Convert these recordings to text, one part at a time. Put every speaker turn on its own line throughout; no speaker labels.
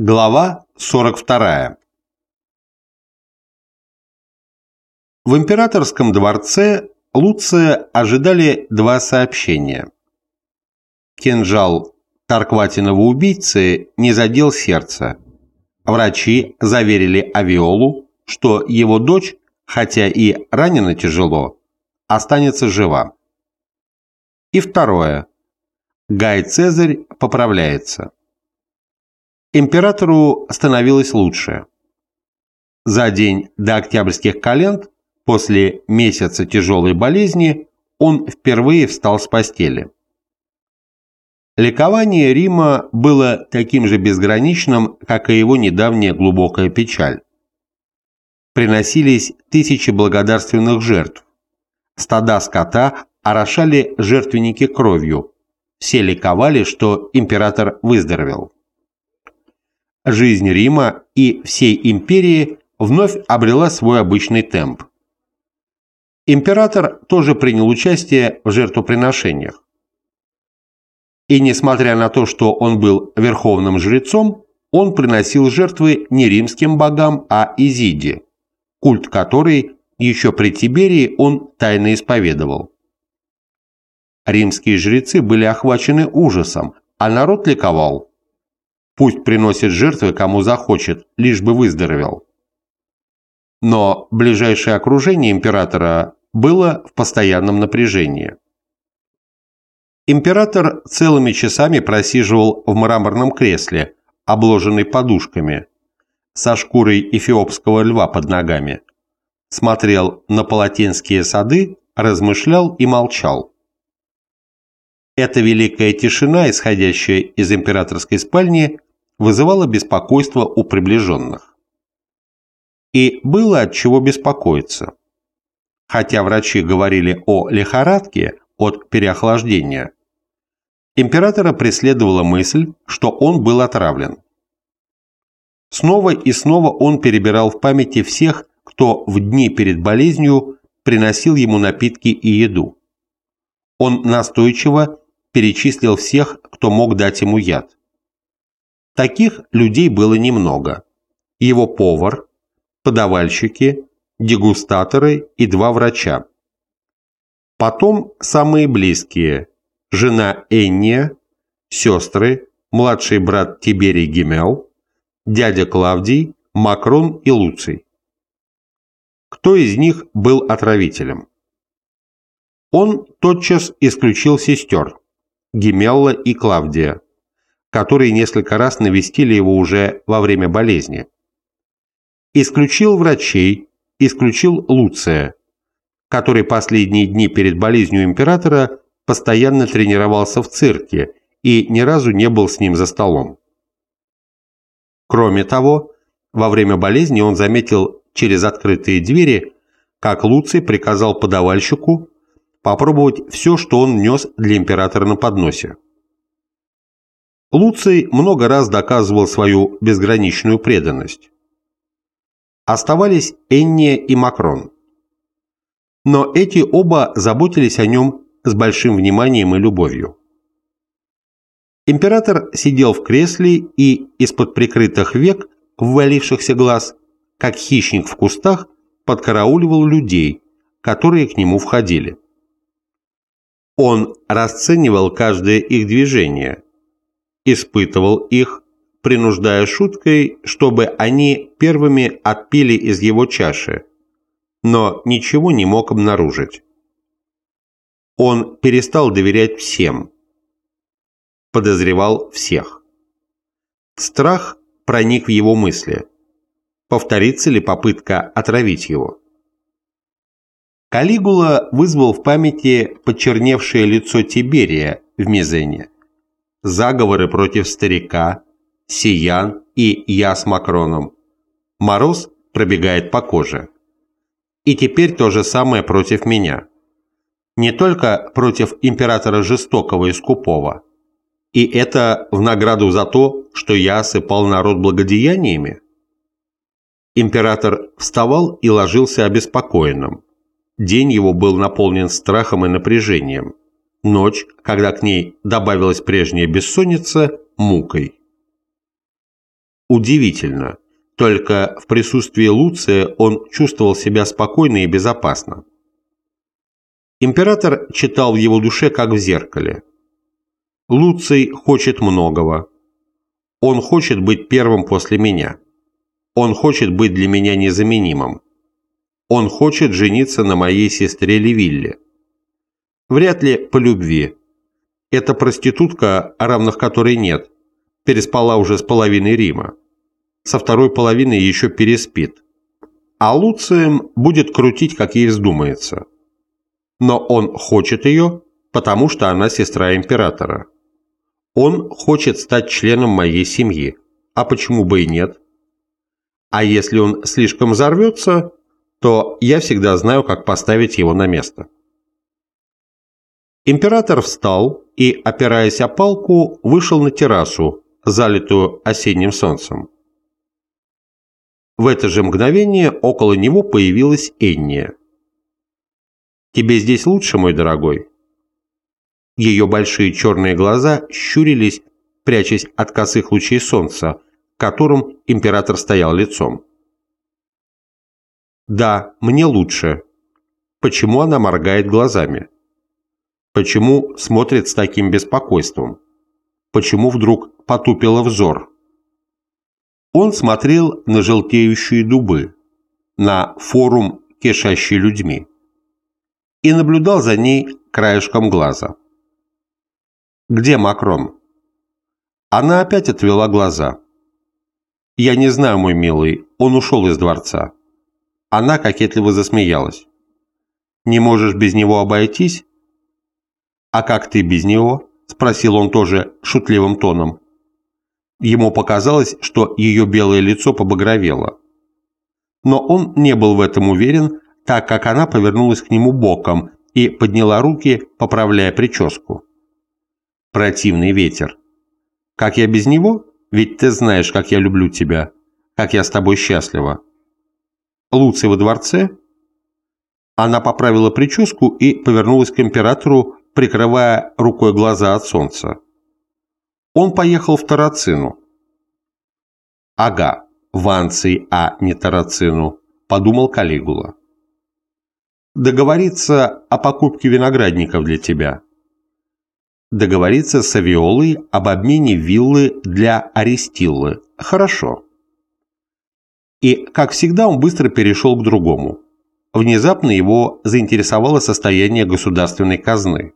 Глава 42. В императорском дворце Луция ожидали два сообщения. Кинжал Таркватиного убийцы не задел сердце. Врачи заверили Авиолу, что его дочь, хотя и ранена тяжело, останется жива. И второе. Гай Цезарь поправляется императору становилось лучше. За день до октябрьских календ, после месяца тяжелой болезни, он впервые встал с постели. Ликование Рима было таким же безграничным, как и его недавняя глубокая печаль. Приносились тысячи благодарственных жертв. Стада скота орошали жертвенники кровью. Все ликовали, что император выздоровел жизнь Рима и всей империи вновь обрела свой обычный темп. Император тоже принял участие в жертвоприношениях. И несмотря на то, что он был верховным жрецом, он приносил жертвы не римским богам, а Изиде, культ которой еще при Тиберии он тайно исповедовал. Римские жрецы были охвачены ужасом, а народ ликовал. Пусть приносит жертвы, кому захочет, лишь бы выздоровел. Но ближайшее окружение императора было в постоянном напряжении. Император целыми часами просиживал в мраморном кресле, обложенный подушками, со шкурой эфиопского льва под ногами, смотрел на полотенские сады, размышлял и молчал. Эта великая тишина, исходящая из императорской спальни, вызывало беспокойство у приближенных. И было от чего беспокоиться. Хотя врачи говорили о лихорадке от переохлаждения, императора преследовала мысль, что он был отравлен. Снова и снова он перебирал в памяти всех, кто в дни перед болезнью приносил ему напитки и еду. Он настойчиво перечислил всех, кто мог дать ему яд. Таких людей было немного. Его повар, подавальщики, дегустаторы и два врача. Потом самые близкие – жена Энния, сестры, младший брат Тиберий Гемел, дядя Клавдий, Макрон и Луций. Кто из них был отравителем? Он тотчас исключил сестер – Гемелла и Клавдия – которые несколько раз навестили его уже во время болезни. Исключил врачей, исключил Луция, который последние дни перед болезнью императора постоянно тренировался в цирке и ни разу не был с ним за столом. Кроме того, во время болезни он заметил через открытые двери, как Луций приказал подавальщику попробовать все, что он нес для императора на подносе. Луций много раз доказывал свою безграничную преданность. Оставались Энния и Макрон. Но эти оба заботились о нем с большим вниманием и любовью. Император сидел в кресле и из-под прикрытых век, ввалившихся глаз, как хищник в кустах, подкарауливал людей, которые к нему входили. Он расценивал каждое их движение – испытывал их, принуждая шуткой, чтобы они первыми отпили из его чаши, но ничего не мог обнаружить. Он перестал доверять всем, подозревал всех. Страх проник в его мысли. Повторится ли попытка отравить его? Калигула вызвал в памяти почерневшее лицо Тиберия в Мизене заговоры против старика, Сиян и я с Макроном. Мороз пробегает по коже. И теперь то же самое против меня. Не только против императора жестокого и скупого. И это в награду за то, что я осыпал народ благодеяниями? Император вставал и ложился обеспокоенным. День его был наполнен страхом и напряжением ночь, когда к ней добавилась прежняя бессонница, мукой. Удивительно. Только в присутствии Луция он чувствовал себя спокойно и безопасно. Император читал в его душе, как в зеркале. Луций хочет многого. Он хочет быть первым после меня. Он хочет быть для меня незаменимым. Он хочет жениться на моей сестре Левилле. Вряд ли по любви. Эта проститутка, равных которой нет, переспала уже с половиной Рима. Со второй половины еще переспит. А Луцием будет крутить, как ей вздумается. Но он хочет ее, потому что она сестра императора. Он хочет стать членом моей семьи. А почему бы и нет? А если он слишком взорвется, то я всегда знаю, как поставить его на место. Император встал и, опираясь о палку, вышел на террасу, залитую осенним солнцем. В это же мгновение около него появилась Энния. «Тебе здесь лучше, мой дорогой?» Ее большие черные глаза щурились, прячась от косых лучей солнца, к которым император стоял лицом. «Да, мне лучше. Почему она моргает глазами? Почему смотрит с таким беспокойством? Почему вдруг потупила взор?» Он смотрел на желтеющие дубы, на форум, кишащий людьми, и наблюдал за ней краешком глаза. «Где Макрон?» Она опять отвела глаза. «Я не знаю, мой милый, он ушел из дворца». Она кокетливо засмеялась. «Не можешь без него обойтись?» «А как ты без него?» – спросил он тоже шутливым тоном. Ему показалось, что ее белое лицо побагровело. Но он не был в этом уверен, так как она повернулась к нему боком и подняла руки, поправляя прическу. Противный ветер. Как я без него? Ведь ты знаешь, как я люблю тебя, как я с тобой счастлива. Луций во дворце? Она поправила прическу и повернулась к императору, прикрывая рукой глаза от солнца. Он поехал в Тарацину. Ага, в Анций, а не Тарацину, подумал Калигула. Договориться о покупке виноградников для тебя договориться с Авиолой об обмене виллы для Аристиллы. Хорошо. И, как всегда, он быстро перешел к другому. Внезапно его заинтересовало состояние государственной казны.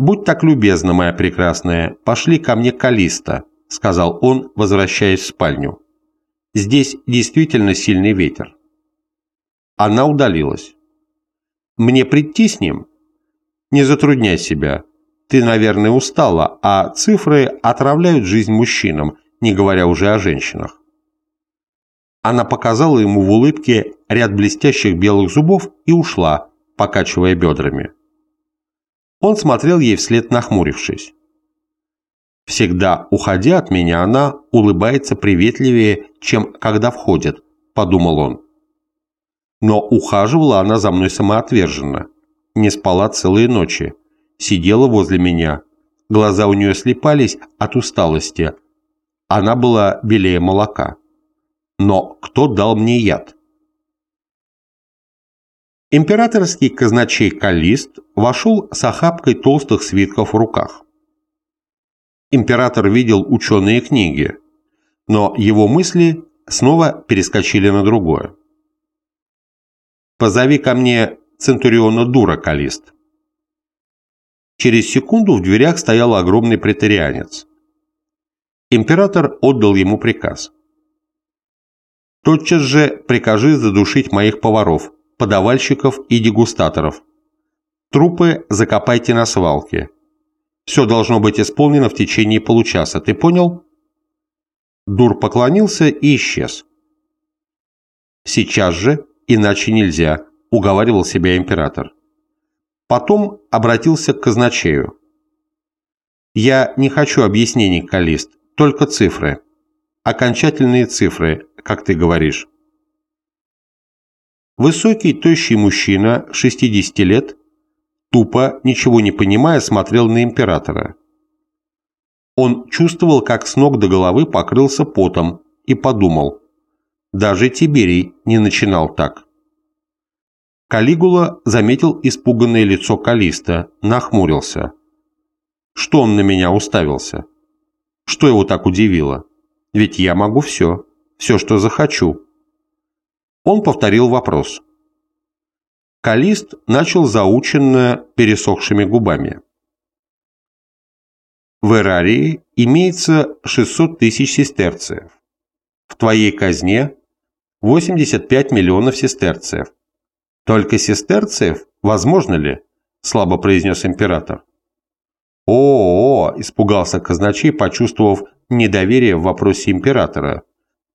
«Будь так любезна, моя прекрасная, пошли ко мне Калиста», — сказал он, возвращаясь в спальню. «Здесь действительно сильный ветер». Она удалилась. «Мне прийти с ним?» «Не затрудняй себя. Ты, наверное, устала, а цифры отравляют жизнь мужчинам, не говоря уже о женщинах. Она показала ему в улыбке ряд блестящих белых зубов и ушла, покачивая бедрами. Он смотрел ей вслед, нахмурившись. «Всегда, уходя от меня, она улыбается приветливее, чем когда входит», – подумал он. Но ухаживала она за мной самоотверженно, не спала целые ночи, сидела возле меня. Глаза у нее слепались от усталости. Она была белее молока. Но кто дал мне яд? Императорский казначей Калист вошел с охапкой толстых свитков в руках. Император видел ученые книги, но его мысли снова перескочили на другое. «Позови ко мне Центуриона Дура, Калист», Через секунду в дверях стоял огромный претарианец. Император отдал ему приказ. «Тотчас же прикажи задушить моих поваров, подавальщиков и дегустаторов. Трупы закопайте на свалке. Все должно быть исполнено в течение получаса, ты понял?» Дур поклонился и исчез. «Сейчас же, иначе нельзя», — уговаривал себя император. Потом обратился к казначею. «Я не хочу объяснений, Калист, только цифры. Окончательные цифры, как ты говоришь». Высокий, тощий мужчина, 60 лет, тупо, ничего не понимая, смотрел на императора. Он чувствовал, как с ног до головы покрылся потом, и подумал, даже Тиберий не начинал так. Калигула заметил испуганное лицо Калиста, нахмурился. Что он на меня уставился? Что его так удивило? Ведь я могу все, все, что захочу. Он повторил вопрос. Калист начал заученно пересохшими губами. В Эрарии имеется 600 тысяч сестерцев. В твоей казне 85 миллионов сестерцев. Только сестерцев? Возможно ли? Слабо произнес император. О, -о, -о испугался казначей, почувствовав недоверие в вопросе императора,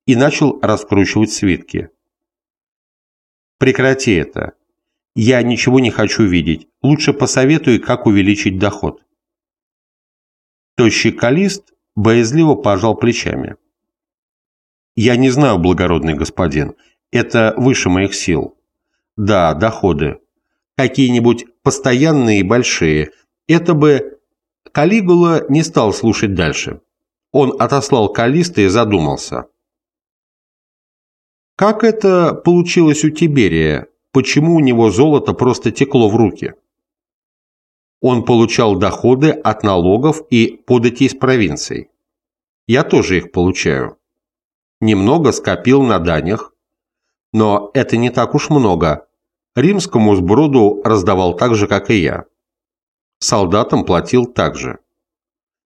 и начал раскручивать свитки. Прекрати это. Я ничего не хочу видеть. Лучше посоветуй, как увеличить доход. Тощий калист боязливо пожал плечами. «Я не знаю, благородный господин. Это выше моих сил. Да, доходы. Какие-нибудь постоянные и большие. Это бы...» Калигула не стал слушать дальше. Он отослал Калиста и задумался. «Как это получилось у Тиберия? Почему у него золото просто текло в руки?» Он получал доходы от налогов и подати из провинций. Я тоже их получаю. Немного скопил на данях, но это не так уж много. Римскому сброду раздавал так же, как и я. Солдатам платил так же.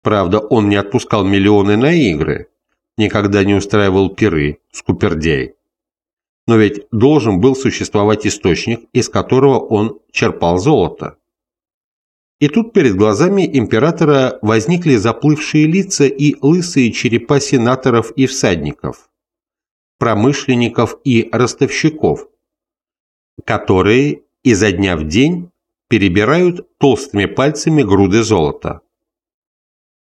Правда, он не отпускал миллионы на игры, никогда не устраивал пиры, скупердяй. Но ведь должен был существовать источник, из которого он черпал золото. И тут перед глазами императора возникли заплывшие лица и лысые черепа сенаторов и всадников, промышленников и ростовщиков, которые изо дня в день перебирают толстыми пальцами груды золота.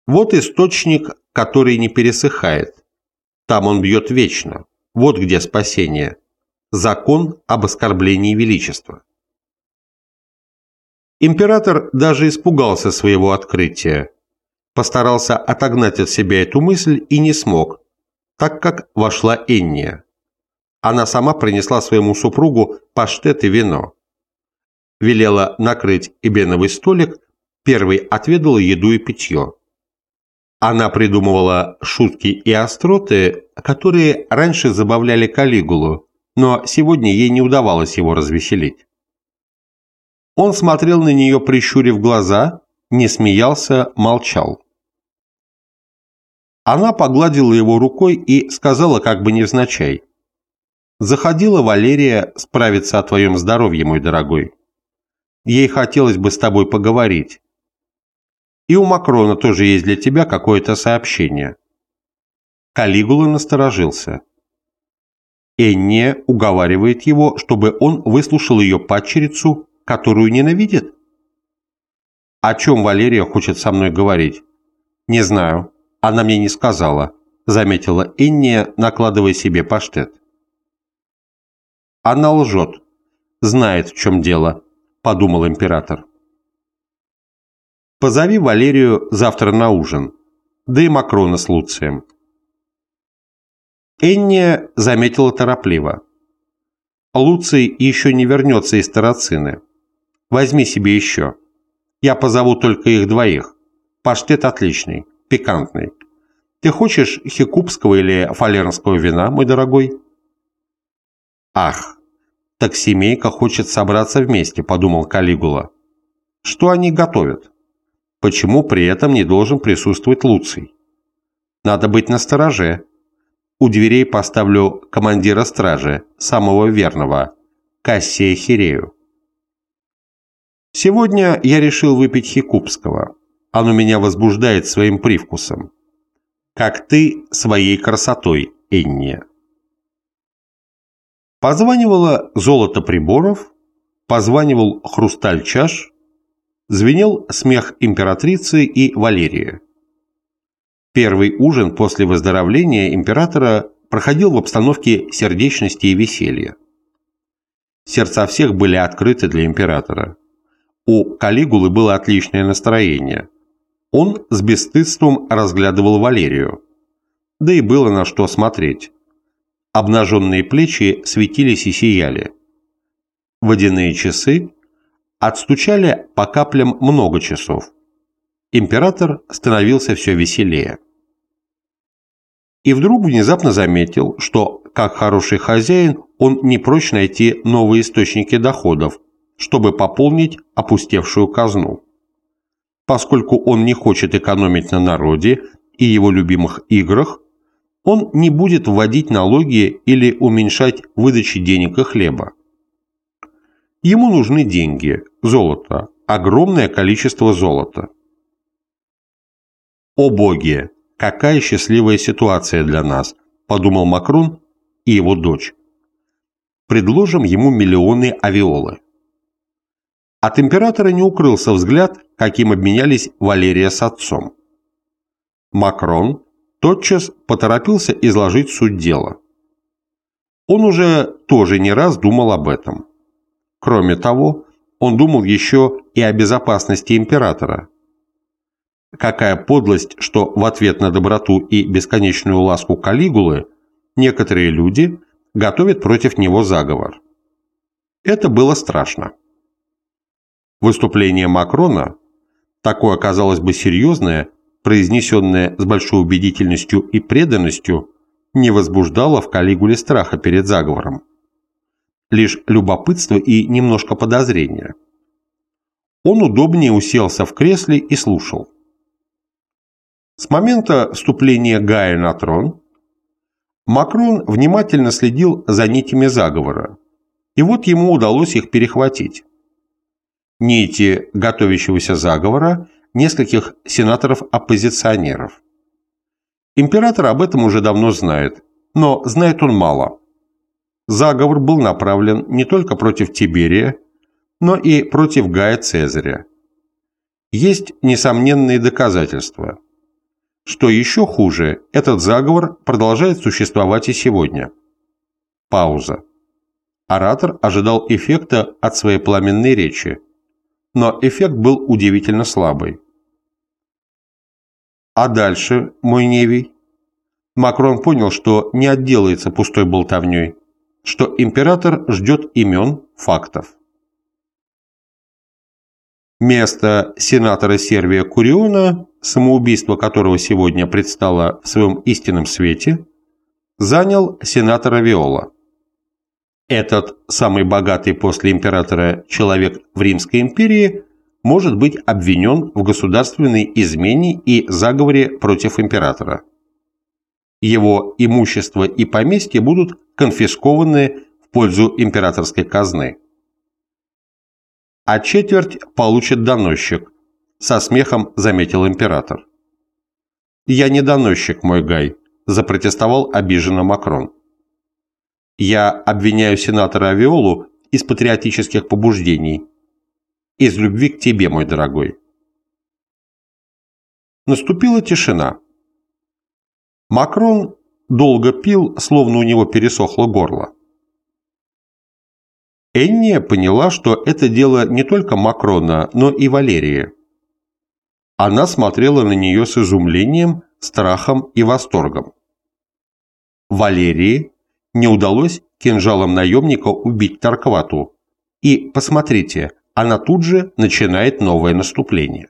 Вот источник, который не пересыхает. Там он бьет вечно. Вот где спасение. Закон об оскорблении величества. Император даже испугался своего открытия. Постарался отогнать от себя эту мысль и не смог, так как вошла Энния. Она сама принесла своему супругу паштет и вино. Велела накрыть эбеновый столик, первый отведала еду и питье. Она придумывала шутки и остроты, которые раньше забавляли Калигулу, но сегодня ей не удавалось его развеселить. Он смотрел на нее, прищурив глаза, не смеялся, молчал. Она погладила его рукой и сказала как бы невзначай. «Заходила Валерия справиться о твоем здоровье, мой дорогой. Ей хотелось бы с тобой поговорить. И у Макрона тоже есть для тебя какое-то сообщение». Калигула насторожился. Энне уговаривает его, чтобы он выслушал ее падчерицу которую ненавидит? О чем Валерия хочет со мной говорить? Не знаю. Она мне не сказала, заметила Инния, накладывая себе паштет. Она лжет. Знает, в чем дело, подумал император. Позови Валерию завтра на ужин, да и Макрона с Луцием. Энния заметила торопливо. Луций еще не вернется из Тарацины. Возьми себе еще. Я позову только их двоих. Паштет отличный, пикантный. Ты хочешь хикупского или фалернского вина, мой дорогой? Ах, так семейка хочет собраться вместе, подумал Калигула. Что они готовят? Почему при этом не должен присутствовать Луций? Надо быть настороже. У дверей поставлю командира стражи, самого верного, Кассия Хирею. Сегодня я решил выпить хикупского. Оно меня возбуждает своим привкусом. Как ты своей красотой, Энния. Позванивало золото приборов, позванивал хрусталь чаш, звенел смех императрицы и Валерии. Первый ужин после выздоровления императора проходил в обстановке сердечности и веселья. Сердца всех были открыты для императора. У Калигулы было отличное настроение. Он с бесстыдством разглядывал Валерию. Да и было на что смотреть. Обнаженные плечи светились и сияли. Водяные часы отстучали по каплям много часов. Император становился все веселее. И вдруг внезапно заметил, что, как хороший хозяин, он не прочь найти новые источники доходов, чтобы пополнить опустевшую казну. Поскольку он не хочет экономить на народе и его любимых играх, он не будет вводить налоги или уменьшать выдачи денег и хлеба. Ему нужны деньги, золото, огромное количество золота. «О боги! Какая счастливая ситуация для нас!» – подумал Макрон и его дочь. «Предложим ему миллионы авиолы». От императора не укрылся взгляд, каким обменялись Валерия с отцом. Макрон тотчас поторопился изложить суть дела. Он уже тоже не раз думал об этом. Кроме того, он думал еще и о безопасности императора – Какая подлость, что в ответ на доброту и бесконечную ласку Калигулы некоторые люди готовят против него заговор. Это было страшно. Выступление Макрона, такое, казалось бы, серьезное, произнесенное с большой убедительностью и преданностью, не возбуждало в Калигуле страха перед заговором. Лишь любопытство и немножко подозрения. Он удобнее уселся в кресле и слушал. С момента вступления Гая на трон Макрон внимательно следил за нитями заговора, и вот ему удалось их перехватить. Нити готовящегося заговора нескольких сенаторов-оппозиционеров. Император об этом уже давно знает, но знает он мало. Заговор был направлен не только против Тиберия, но и против Гая Цезаря. Есть несомненные доказательства – что еще хуже, этот заговор продолжает существовать и сегодня. Пауза. Оратор ожидал эффекта от своей пламенной речи, но эффект был удивительно слабый. А дальше, мой Невий? Макрон понял, что не отделается пустой болтовней, что император ждет имен, фактов. Место сенатора Сервия Куриона, самоубийство которого сегодня предстало в своем истинном свете, занял сенатор Авиола. Этот самый богатый после императора человек в Римской империи может быть обвинен в государственной измене и заговоре против императора. Его имущество и поместья будут конфискованы в пользу императорской казны а четверть получит доносчик», – со смехом заметил император. «Я не доносчик, мой Гай», – запротестовал обиженно Макрон. «Я обвиняю сенатора Авиолу из патриотических побуждений, из любви к тебе, мой дорогой». Наступила тишина. Макрон долго пил, словно у него пересохло горло. Энния поняла, что это дело не только Макрона, но и Валерии. Она смотрела на нее с изумлением, страхом и восторгом. Валерии не удалось кинжалом наемника убить Тарквату. И, посмотрите, она тут же начинает новое наступление.